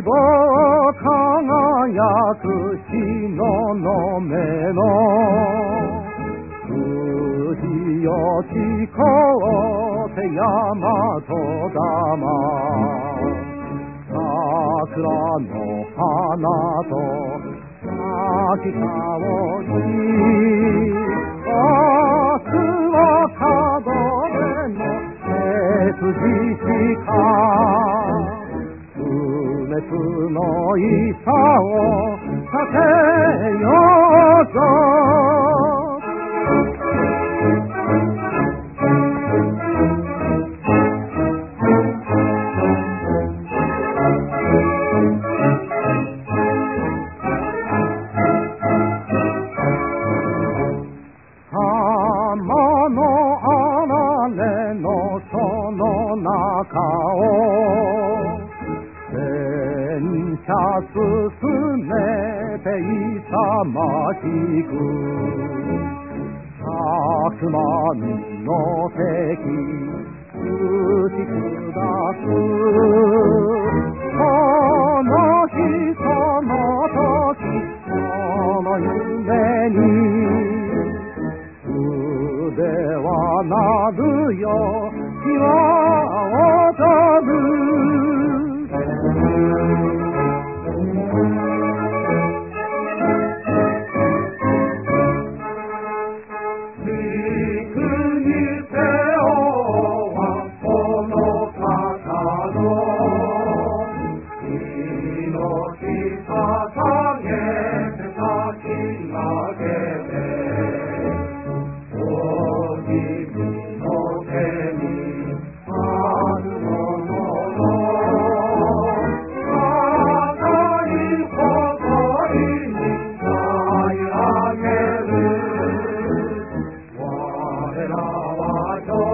輝く日のの目の藤よ聞こうて大和玉桜の花と咲き香り明日は門出の背筋しか滅の板を立てようぞ。電車進めて勇ましく百万の敵打ち砕くこの日その時その夢に腕はなるよ Saravato